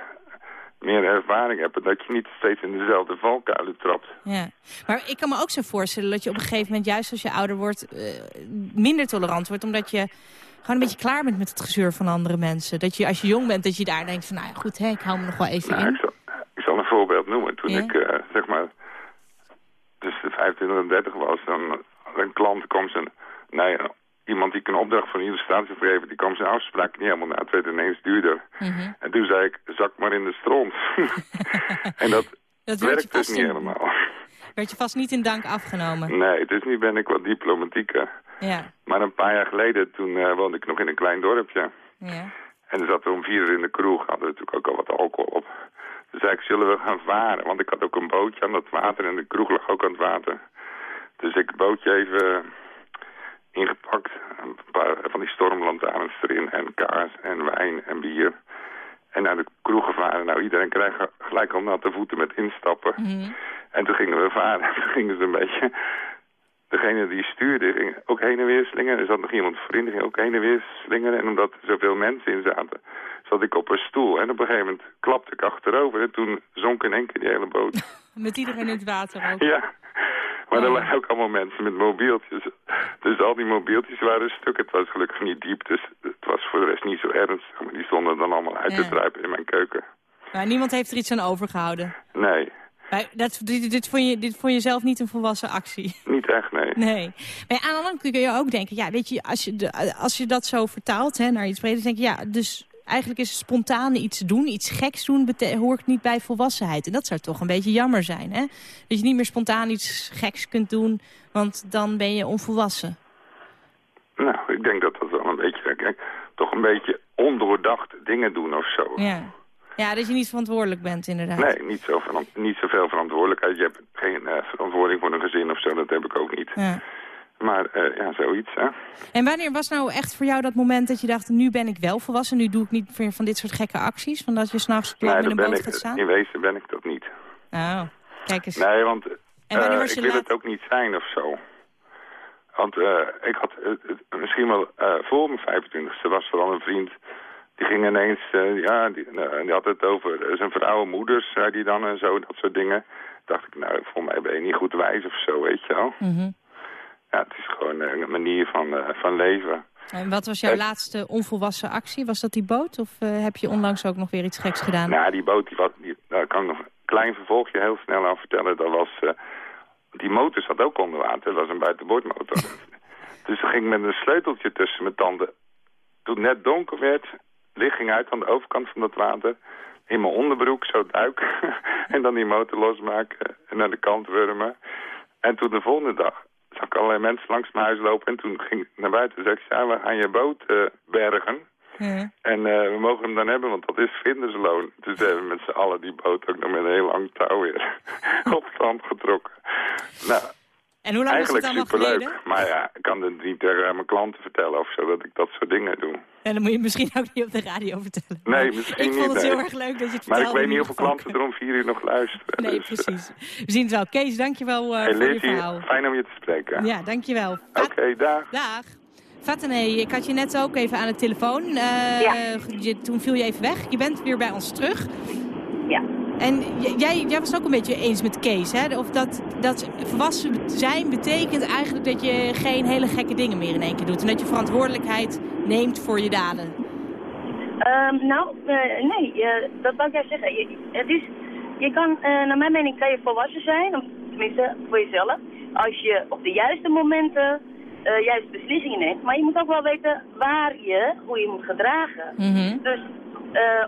meer ervaring hebt en dat je niet steeds in dezelfde valkuilen trapt. Ja, maar ik kan me ook zo voorstellen dat je op een gegeven moment, juist als je ouder wordt, uh, minder tolerant wordt. Omdat je gewoon een beetje klaar bent met het gezeur van andere mensen. Dat je als je jong bent, dat je daar denkt van, nou ja, goed, hè, ik hou me nog wel even nou, in. Ik zal, ik zal, een voorbeeld noemen. Toen ik, uh, zeg maar, tussen de 25 en 30 was, dan een klant kwam zijn, nee, iemand die een opdracht van een illustratie geven, die kwam zijn afspraak niet helemaal na. Het werd ineens duurder. Mm En toen zei ik, zak maar in de stront. en dat, dat werkt dus niet helemaal. Werd je vast niet in dank afgenomen? Nee, dus nu ben ik wat diplomatieker. Ja. Maar een paar jaar geleden, toen uh, woonde ik nog in een klein dorpje. Ja. En er zat om vier uur in de kroeg, hadden we natuurlijk ook al wat alcohol op. Toen zei ik, zullen we gaan varen? Want ik had ook een bootje aan dat water en de kroeg lag ook aan het water. Dus ik het bootje even ingepakt. Een paar van die stormlantaarns erin en kaas en wijn en bier. En naar de kroeg gevaren. Nou, iedereen krijgt gelijk al natte voeten met instappen. Mhm. En toen gingen we varen. Toen gingen ze een beetje degene die stuurde ging ook heen en weer slingeren. Er zat nog iemand voorin, die ging ook heen en weer slingeren. En omdat er zoveel mensen in zaten, zat ik op een stoel. En op een gegeven moment klapte ik achterover. En toen zonk in één keer die hele boot. met iedereen in het water ook? Ja. Maar er oh. waren ook allemaal mensen met mobieltjes. Dus al die mobieltjes waren stuk. Het was gelukkig niet diep, dus het was voor de rest niet zo ernstig. Maar die stonden dan allemaal uit te druipen in mijn keuken. Maar niemand heeft er iets aan overgehouden? Nee. Dat, dit, dit, vond je, dit vond je zelf niet een volwassen actie? Niet echt, nee. Nee. Maar aan de andere kant kun je ook denken... ja, weet je, als je, de, als je dat zo vertaalt hè, naar iets breder... denk je, ja, dus eigenlijk is spontaan iets doen, iets geks doen... hoort niet bij volwassenheid. En dat zou toch een beetje jammer zijn, hè? Dat je niet meer spontaan iets geks kunt doen... want dan ben je onvolwassen. Nou, ik denk dat dat wel een beetje... Kijk, toch een beetje ondoordacht dingen doen of zo. Ja. Ja, dat je niet verantwoordelijk bent inderdaad. Nee, niet, zo niet zoveel verantwoordelijkheid. Je hebt geen uh, verantwoording voor een gezin of zo, dat heb ik ook niet. Ja. Maar uh, ja, zoiets, hè. En wanneer was nou echt voor jou dat moment dat je dacht... nu ben ik wel volwassen, nu doe ik niet meer van dit soort gekke acties? Van dat je s'nachts nee, in een boot gaat staan? In wezen ben ik dat niet. Oh, kijk eens. Nee, want uh, ik wil het ook niet zijn of zo. Want uh, ik had misschien wel voor mijn 25e was er al een vriend... Die ging ineens, ja, die, die, had het over zijn vrouw en moeders, zei die dan en zo, dat soort dingen. dacht ik, nou, voor mij ben je niet goed wijs of zo, weet je wel. Mm ja, het is gewoon een manier van, van leven. En wat was jouw laatste onvolwassen actie? Was dat die boot? Of heb je onlangs ook nog weer iets geks gedaan? Nou, die boot, die, wat, die, daar kan ik nog een klein vervolgje heel snel aan vertellen. Dat was, die motor zat ook onder water. Dat was een buitenboordmotor. dus er ging met een sleuteltje tussen mijn tanden. Toen het net donker werd, licht ging uit aan de overkant van dat water. In mijn onderbroek zo duiken. en dan die motor losmaken en naar de kant wurmen. En toen de volgende dag zag ik allerlei mensen langs mijn huis lopen. En toen ging ik naar buiten en zei ik, ja, we gaan je boot uh, bergen. Ja. En uh, we mogen hem dan hebben, want dat is vindersloon. Dus hebben we met z'n allen die boot ook nog met een heel lang touw weer op stand getrokken. Nou, en hoe lang Eigenlijk was het allemaal superleuk, maar ja, ik kan het niet tegen mijn klanten vertellen of zo, dat ik dat soort dingen doe. En dan moet je misschien ook niet op de radio vertellen. Nee, misschien ik niet. Ik vond het nee. heel erg leuk dat je het Maar ik weet niet hoeveel klanten er om vier uur nog luisteren. Nee, dus, precies. We zien het wel. Kees, dankjewel uh, hey, voor je verhaal. fijn om je te spreken. Ja, dankjewel. Oké, okay, dag. Dag. Fatene, ik had je net ook even aan de telefoon. Uh, ja. je, toen viel je even weg. Je bent weer bij ons terug. Ja. En jij, jij was het ook een beetje eens met Kees, hè? Of dat, dat volwassen zijn betekent eigenlijk dat je geen hele gekke dingen meer in één keer doet. En dat je verantwoordelijkheid neemt voor je daden. Um, nou, uh, nee, uh, dat wou ik jij zeggen. Je, het is, je kan, uh, naar mijn mening kan je volwassen zijn, of tenminste voor jezelf, als je op de juiste momenten juiste beslissingen neemt. Maar je moet ook wel weten waar je, hoe je moet gedragen. Mm -hmm. Dus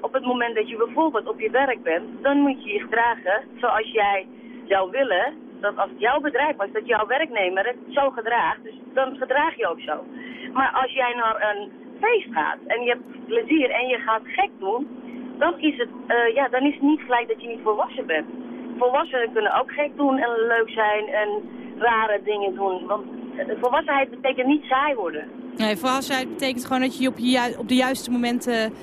op het moment dat je bijvoorbeeld op je werk bent, dan moet je je gedragen zoals jij zou willen. Dat als het jouw bedrijf was, dat jouw werknemer het zo gedraagt. Dus dan gedraag je ook zo. Maar als jij naar een feest gaat en je hebt plezier en je gaat gek doen, dan is het, uh, ja, dan is het niet gelijk dat je niet volwassen bent. Volwassenen kunnen ook gek doen en leuk zijn en rare dingen doen. Want volwassenheid betekent niet saai worden. Nee, volwassenheid betekent gewoon dat je op, je op de juiste momenten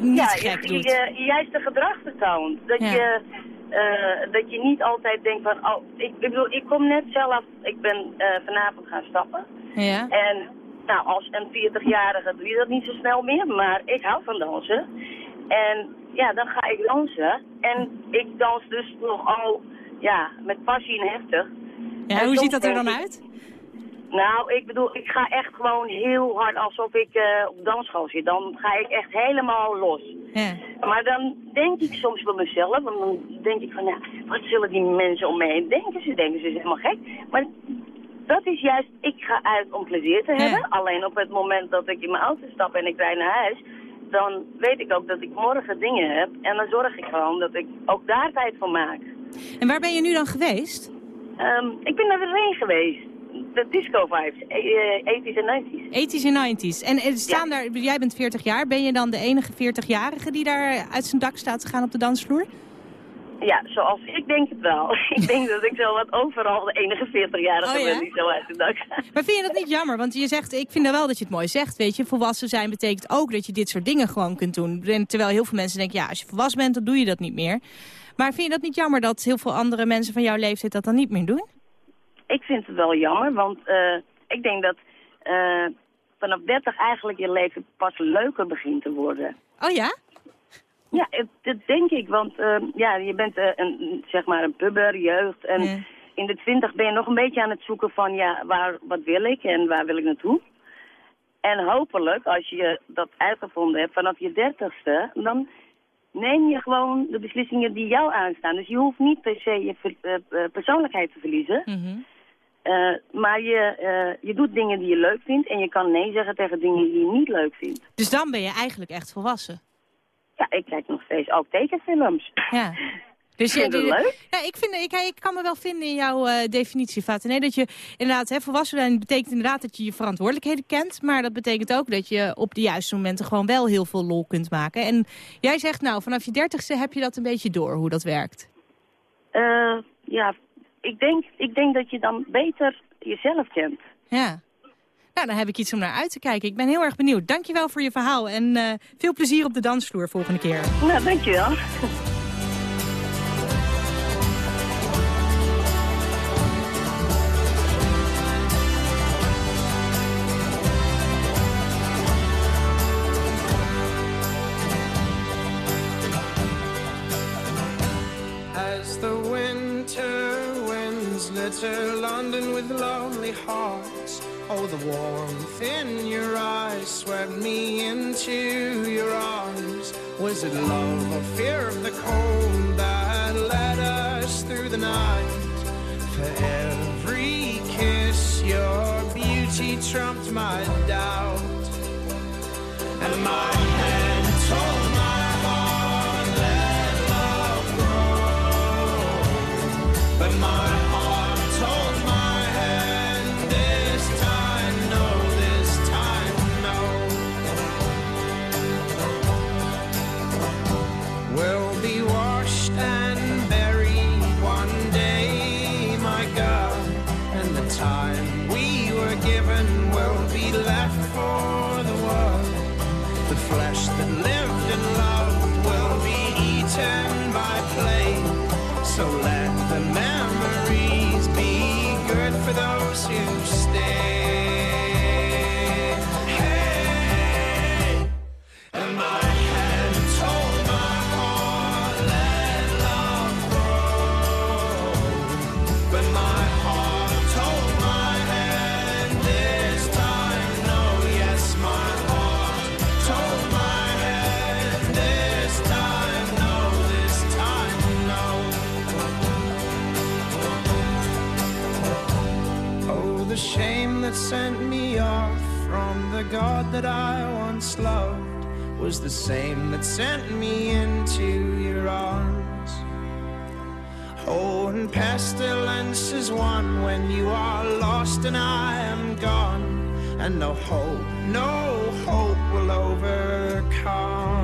niet ja, gek je, doet. Je, je juiste gedrag vertoont. Dat, Ja. je, uh, dat je niet altijd denkt van, oh, ik, ik bedoel, ik kom net zelf, ik ben uh, vanavond gaan stappen. Ja. En nou, als een 40-jarige doe je dat niet zo snel meer, maar ik hou van dansen. En ja, dan ga ik dansen. En ik dans dus nogal, ja, met passie en heftig. Ja, En hoe ziet dat er dan ik- uit? Nou, ik bedoel, ik ga echt gewoon heel hard alsof ik eh, op dansschool zit. Dan ga ik echt helemaal los. Ja. Maar dan denk ik soms bij mezelf, want dan denk ik van, ja, wat zullen die mensen om me heen denken? Ze denken, ze is helemaal gek. Maar dat is juist, ik ga uit om plezier te hebben. Alleen op het moment dat ik in mijn auto stap en ik rijd naar huis, dan weet ik ook dat ik morgen dingen heb. En dan zorg ik gewoon dat ik ook daar tijd voor maak. En waar ben je nu dan geweest? Ehm, ik ben naar de Reen geweest. De disco vibes, eh, 80s en 90s. 80s en 90s. En staan daar, jij bent 40 jaar. Ben je dan de enige 40-jarige die daar uit zijn dak staat te gaan op de dansvloer? Ja, zoals ik denk het wel. ik denk dat ik zo wat overal de enige 40-jarige Oh, ja? ben die zo uit de dak gaat. Maar vind je dat niet jammer? Want je zegt, ik vind wel dat je het mooi zegt, weet je. Volwassen zijn betekent ook dat je dit soort dingen gewoon kunt doen. En terwijl heel veel mensen denken, ja, als je volwassen bent, dan doe je dat niet meer. Maar vind je dat niet jammer dat heel veel andere mensen van jouw leeftijd dat dan niet meer doen? Ik vind het wel jammer, want eh, ik denk dat eh, vanaf 30 eigenlijk je leven pas leuker begint te worden. Oh ja? Ja, het- dat denk ik, want eh, ja, je bent een, zeg maar een puber, jeugd. En in de 20 ben je nog een beetje aan het zoeken van, ja, waar, wat wil ik en waar wil ik naartoe? En hopelijk, als je dat uitgevonden hebt vanaf je dertigste, dan neem je gewoon de beslissingen die jou aanstaan. Dus je hoeft niet per se je persoonlijkheid te verliezen. Mhm. Eh, maar je, eh, je doet dingen die je leuk vindt en je kan nee zeggen tegen dingen die je niet leuk vindt. Dus dan ben je eigenlijk echt volwassen. Ja, ik kijk nog steeds ook tekenfilms. Ja. Dus Vind je dat leuk? Ja, ik, vind, ik, ik kan me wel vinden in jouw eh, definitie, Vaten. Nee, dat je inderdaad, hè, volwassen zijn betekent inderdaad dat je je verantwoordelijkheden kent. Maar dat betekent ook dat je op de juiste momenten gewoon wel heel veel lol kunt maken. En jij zegt nou, vanaf je dertigste heb je dat een beetje door, hoe dat werkt. Ja, ik denk, ik denk dat je dan beter jezelf kent. Ja. Nou, dan heb ik iets om naar uit te kijken. Ik ben heel erg benieuwd. Dankjewel voor je verhaal en uh, veel plezier op de dansvloer volgende keer. Nou, dankjewel. Glitter London with lonely hearts. Oh, the warmth in your eyes swept me into your arms. Was it love or fear of the cold that led us through the night? For every kiss your beauty trumped my doubt. And my hand told my heart let love grow. But my that I once loved was the same that sent me into your arms. Oh, and pestilence is one when you are lost and I am gone, and no hope, no hope will overcome.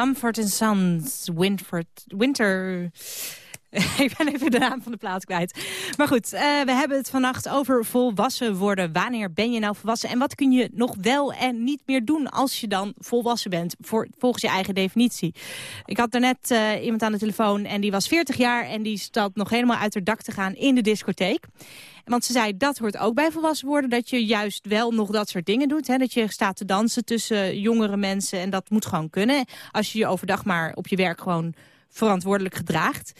Mumford Sons, Winford, Winter... Ik ben even de naam van de plaats kwijt. Maar goed, uh, we hebben het vannacht over volwassen worden. Wanneer ben je nou volwassen? En wat kun je nog wel en niet meer doen als je dan volwassen bent? Voor, volgens je eigen definitie. Ik had daarnet uh, iemand aan de telefoon en die was 40 jaar... en die stond nog helemaal uit haar dak te gaan in de discotheek. Want ze zei, dat hoort ook bij volwassen worden. Dat je juist wel nog dat soort dingen doet. Hè? Dat je staat te dansen tussen jongere mensen. En dat moet gewoon kunnen. Als je je overdag maar op je werk gewoon verantwoordelijk gedraagt.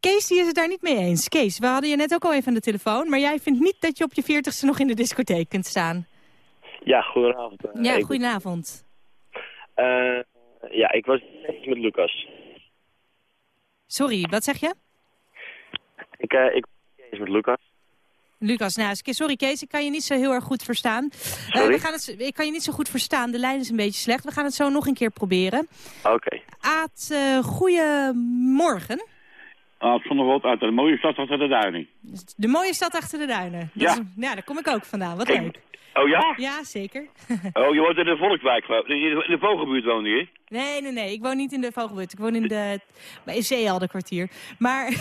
Kees die is het daar niet mee eens. Kees, we hadden je net ook al even aan de telefoon. Maar jij vindt niet dat je op je veertigste nog in de discotheek kunt staan. Ja, goedenavond. Uh, ja, goedenavond. Uh, ja, ik was met Lucas. Sorry, wat zeg je? Ik, uh, ik was met Lucas. Lucas, nou, sorry Kees, ik kan je niet zo heel erg goed verstaan. Uh, we gaan het, ik kan je niet zo goed verstaan, de lijn is een beetje slecht. We gaan het zo nog een keer proberen. Oké. Okay. Aad, uh, goedemorgen. Aad van der Rot uit de mooie stad achter de duinen. De mooie stad achter de duinen. Dat ja. Is, ja, daar kom ik ook vandaan. Wat leuk. Oh ja? Ja, zeker. oh, je woont in de Volkswijk, in de, in de Vogelbuurt woon je? Nee, nee, nee. Ik woon niet in de Vogelbuurt. Ik woon in de, bij Zeehalde kwartier. Maar oh,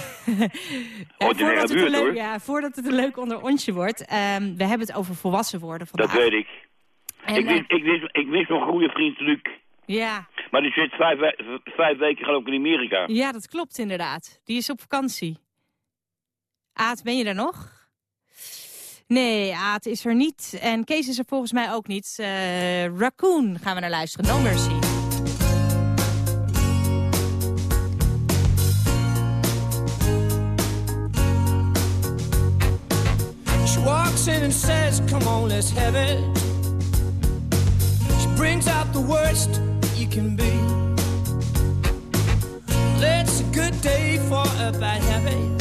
ja, voordat, het buurt, leuk, ja, voordat het een leuk onderontje wordt. Um, we hebben het over volwassen worden vandaag. Dat weet ik. En, ik, mis, uh, ik, mis, ik mis mijn goede vriend Luc. Ja. Maar die zit vijf, vijf weken geloof ik in Amerika. Ja, dat klopt inderdaad. Die is op vakantie. Aad, ben je daar nog? Nee, Aad is er niet. En Kees is er volgens mij ook niet. Uh, Raccoon gaan we naar luisteren. No Mercy. She walks in and says, come on, let's have it. She brings out the worst you can be. It's a good day for a bad habit.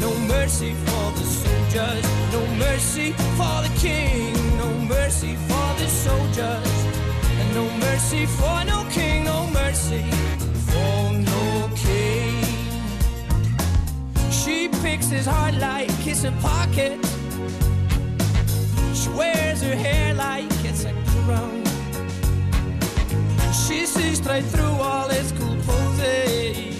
no mercy for the soldiers, no mercy for the king, no mercy for the soldiers, and no mercy for no king, no mercy for no king. She picks his heart like a pocket. She wears her hair like it's a crown. She sees straight through all his cool poses.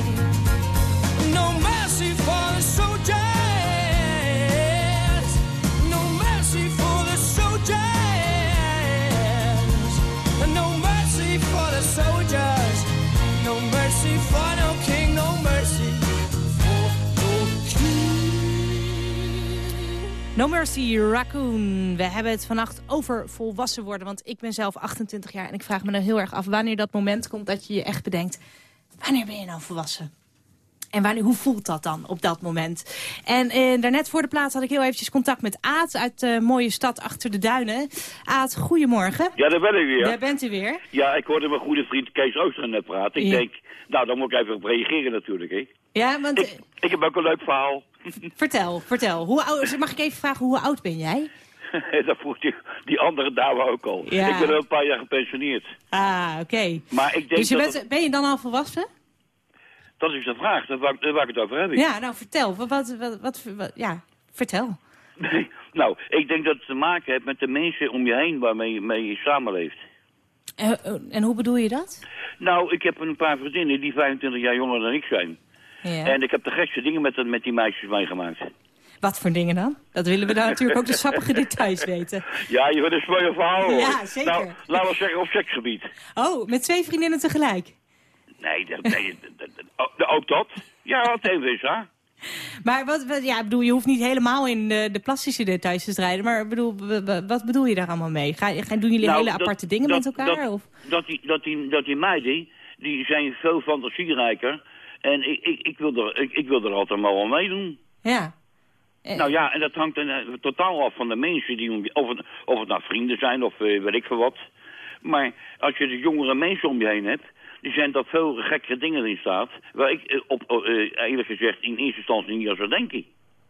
No Mercy, Raccoon. We hebben het vannacht over volwassen worden. Want ik ben zelf 28 jaar en ik vraag me dan heel erg af... wanneer dat moment komt dat je je echt bedenkt... wanneer ben je nou volwassen? En wanneer, hoe voelt dat dan op dat moment? En eh, daarnet voor de plaats had ik heel eventjes contact met Aad... uit de mooie stad achter de duinen. Aad, goedemorgen. Ja, daar ben ik weer. Daar bent u weer. Ja, ik hoorde mijn goede vriend Kees Ooster net praten. Ik Ja. denk, nou, dan moet ik even op reageren natuurlijk, hè. Ja, want... Ik, ik heb ook een leuk verhaal. Vertel, vertel. Hoe oud, mag ik even vragen, hoe oud ben jij? dat vroeg die, die andere dame ook al. Ja. Ik ben al een paar jaar gepensioneerd. Ah, oké. Maar ik denk Dus je dat... bent, ben je dan al volwassen? dat is de vraag, daar waar, ik het over heb. Ja, nou vertel. Wat, wat, wat, wat- wat- ja, vertel. Nee, nou, ik denk dat het te maken heeft met de mensen om je heen waarmee je, mee je samenleeft. Eh, eh, en hoe bedoel je dat? Nou, ik heb een paar vriendinnen die 25 jaar jonger dan ik zijn. Ja. En ik heb de gekste dingen met, met die meisjes meegemaakt. Wat voor dingen dan? Dat willen we dan natuurlijk ook de sappige details weten. Ja, je hoort een mooie verhaal hoor. Ja, zeker. Nou, laten we zeggen op seksgebied. Oh, met twee vriendinnen tegelijk. Nee, dat, nee dat- dat- ook dat. Ja, TVSA. Maar wat, ja, bedoel, je hoeft niet helemaal in de, de plastische details te strijden. Maar bedoel, wat bedoel je daar allemaal mee? Ga, doen jullie Nou, hele dat- aparte dingen met elkaar? Dat, of? dat, die, dat, die, dat die meiden, die zijn veel fantasierijker. En ik, ik, ik, wil er, ik, ik wil er altijd maar wel meedoen. Ja. Eh. Nou ja, en dat hangt eh, totaal af van de mensen die om je, of, het, of het nou vrienden zijn of eh, weet ik veel wat. Maar als je de jongere mensen om je heen hebt, die zijn dat veel gekkere dingen in staat. Waar ik op, eh, eerlijk gezegd in eerste instantie niet aan zou denken.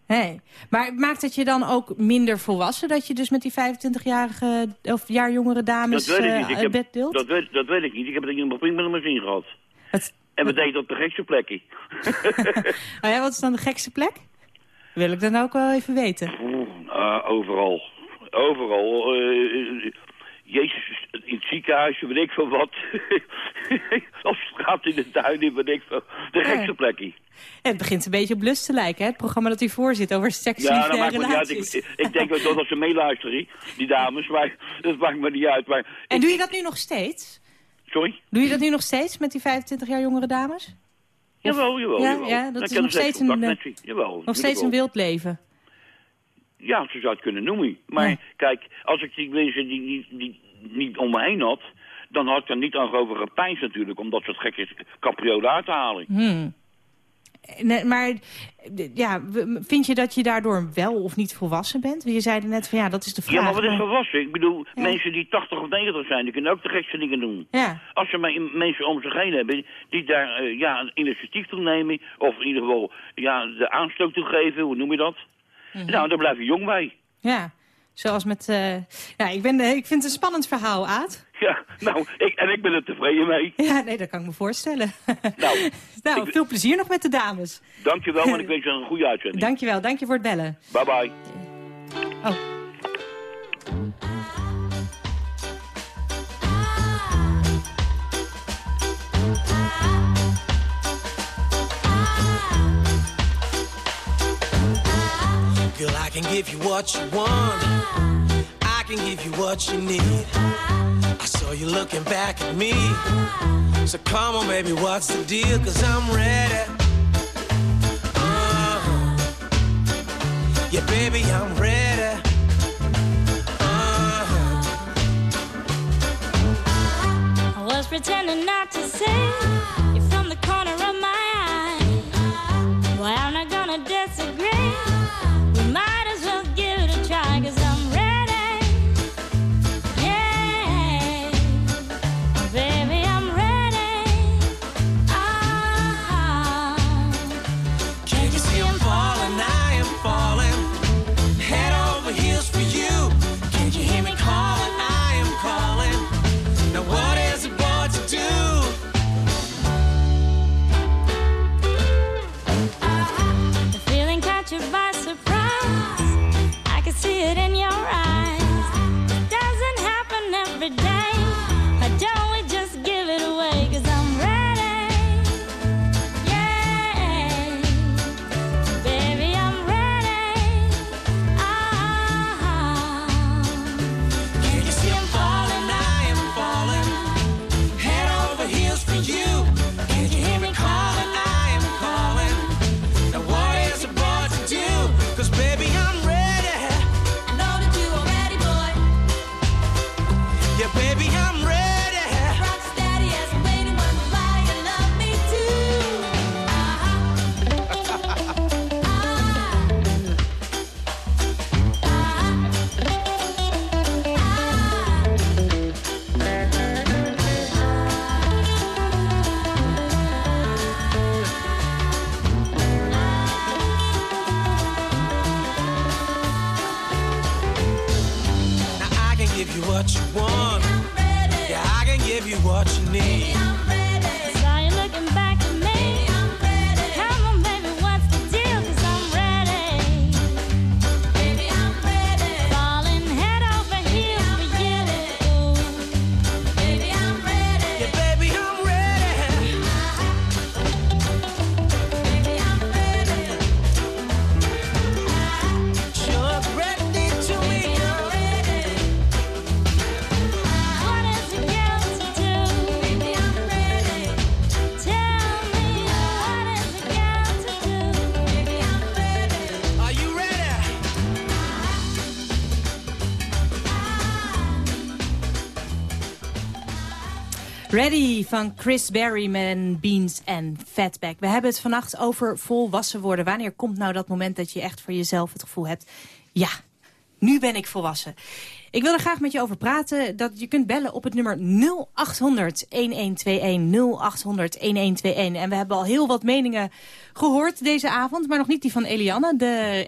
Nee. Maar maakt het je dan ook minder volwassen... dat je dus met die 25-jarige of jaar jongere dames dat weet ik niet. Uh, ik heb, bed deelt? Dat weet, dat weet ik niet. Ik heb het in mijn met mijn zin gehad. Wat? En we deden op de gekste plekje. oh ja, wat is dan de gekste plek? Wil ik dan ook wel even weten. Uh, overal. Overal. Uh, Jezus, in het ziekenhuis, weet ik veel wat. of straat in de tuin, weet ik veel. De gekste plekje. Het begint een beetje op lust te lijken, hè? Het programma dat u voorzit over seks, ja, liefde en relaties. Ik, ik, denk wel dat ze meeluisteren, die dames. Maar dat maakt me niet uit. Maar en doe je dat nu nog steeds? Sorry? Doe je dat nu nog steeds met die 25 jaar jongere dames? Jawel, jawel, ja, jawel. Ja, dat is nog steeds, een, jawel, nog steeds een wild leven. Ja, zo zou het kunnen noemen. Maar ja. kijk, als ik die mensen die, die, die niet om me heen had... dan had ik er niet aan over gepijnst natuurlijk... om dat soort gekke capriolen uit te halen. Hmm. Nee, maar ja, vind je dat je daardoor wel of niet volwassen bent? Je zei net van ja, dat is de vraag. Ja, maar wat is volwassen? Ik bedoel, ja. mensen die 80 of 90 zijn, die kunnen ook de gekste dingen doen. Ja. Als ze maar mensen om zich heen hebben die daar uh, ja, een initiatief toe nemen... of in ieder geval ja, de aanstoot toe geven, hoe noem je dat? Mm -hmm. Nou, daar blijf je jong bij. Ja, zoals met... Uh, ja, ik, ben, ik vind het een spannend verhaal, Aad. Ja, nou, ik, en ik ben er tevreden mee. Ja, nee, dat kan ik me voorstellen. Nou, nou ik, veel plezier nog met de dames. Dankjewel, en ik wens je een goede uitzending. Dankjewel, dank je voor het bellen. Bye bye. Oh. Girl, I can give you what you want. I can give you what you need. Looking back at me. So come on, baby, what's the deal? Cause I'm ready. Uh-huh. Yeah, baby, I'm ready. Uh-huh. I was pretending not to see you from the corner of my eye. Well, I'm not gonna disagree. What you want. Yeah, I can give you what you need. Ready van Chris Berryman, Beans en Fatback. We hebben het vannacht over volwassen worden. Wanneer komt nou dat moment dat je echt voor jezelf het gevoel hebt... ja, nu ben ik volwassen. Ik wil er graag met je over praten. Dat je kunt bellen op het nummer 0800-1121. 0800-1121. En we hebben al heel wat meningen gehoord deze avond. Maar nog niet die van Eliane, de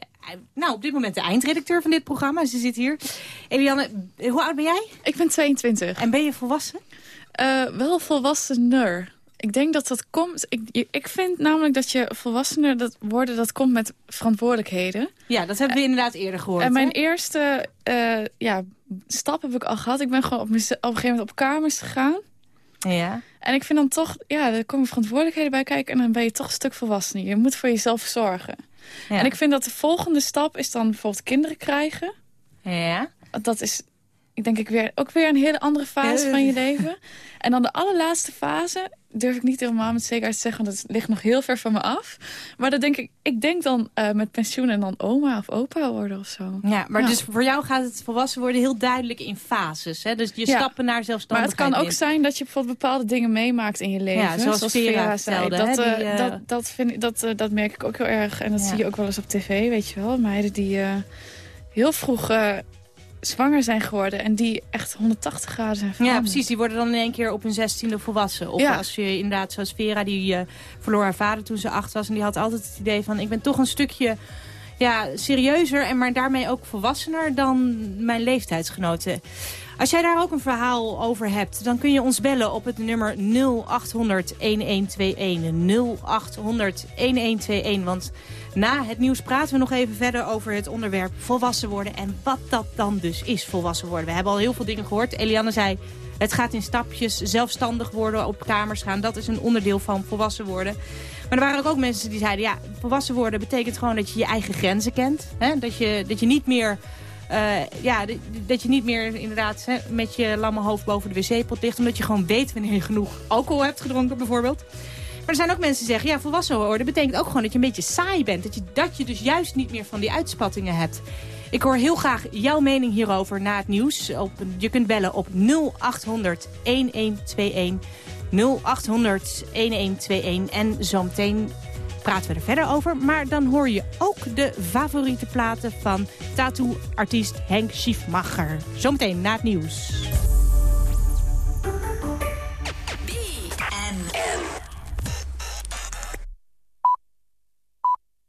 nou, op dit moment de eindredacteur van dit programma. Ze zit hier. Eliane, hoe oud ben jij? Ik ben 22. En ben je volwassen? Uh, wel volwassener. Ik denk dat dat komt... Ik, ik vind namelijk dat je volwassener dat worden... dat komt met verantwoordelijkheden. Ja, dat hebben we inderdaad eerder gehoord. En mijn eerste uh, ja, stap heb ik al gehad. Ik ben gewoon op, op een gegeven moment op kamers gegaan. Ja. En ik vind dan toch... Ja, er komen verantwoordelijkheden bij kijken... en dan ben je toch een stuk volwassener. Je moet voor jezelf zorgen. Ja. En ik vind dat de volgende stap is dan bijvoorbeeld kinderen krijgen. Ja. Dat is ik denk ik weer, ook weer een hele andere fase van je leven. En dan de allerlaatste fase, durf ik niet helemaal met zekerheid te zeggen... want dat ligt nog heel ver van me af. Maar dan denk ik, ik denk dan uh, met pensioen en dan oma of opa worden of zo. Ja, maar dus voor jou gaat het volwassen worden heel duidelijk in fases. Hè? Dus je ja. stappen naar zelfstandigheid. Maar het kan ook zijn dat je bijvoorbeeld bepaalde dingen meemaakt in je leven. Ja, zoals, zoals Vera. Dat, hè, die, uh, dat, dat, vind ik, dat, uh, dat merk ik ook heel erg. En dat zie je ook wel eens op tv, weet je wel. Meiden die heel vroeg zwanger zijn geworden en die echt 180 graden zijn veranderd. Ja, precies. Die worden dan in één keer op hun zestiende volwassen. Of ja. als je inderdaad, zoals Vera, die uh, verloor haar vader toen ze acht was. En die had altijd het idee van, ik ben toch een stukje ja, serieuzer en maar daarmee ook volwassener dan mijn leeftijdsgenoten. Als jij daar ook een verhaal over hebt, dan kun je ons bellen op het nummer 0800 1121. 0800 1121, want na het nieuws praten we nog even verder over het onderwerp volwassen worden. En wat dat dan dus is, volwassen worden. We hebben al heel veel dingen gehoord. Eliane zei, het gaat in stapjes, zelfstandig worden, op kamers gaan. Dat is een onderdeel van volwassen worden. Maar er waren ook mensen die zeiden, ja, volwassen worden betekent gewoon dat je je eigen grenzen kent. Hè? Dat, je, dat je niet meer... Uh, ja, dat je niet meer inderdaad hè, met je lamme hoofd boven de wc-pot ligt. Omdat je gewoon weet wanneer je genoeg alcohol hebt gedronken bijvoorbeeld. Maar er zijn ook mensen die zeggen, ja, volwassen worden betekent ook gewoon dat je een beetje saai bent. Dat je, dat je dus juist niet meer van die uitspattingen hebt. Ik hoor heel graag jouw mening hierover na het nieuws. Op, je kunt bellen op 0800 1121. 0800 1121. En zometeen praten we er verder over. Maar dan hoor je ook de favoriete platen van tattoo-artiest Henk Schiefmacher. Zometeen na het nieuws.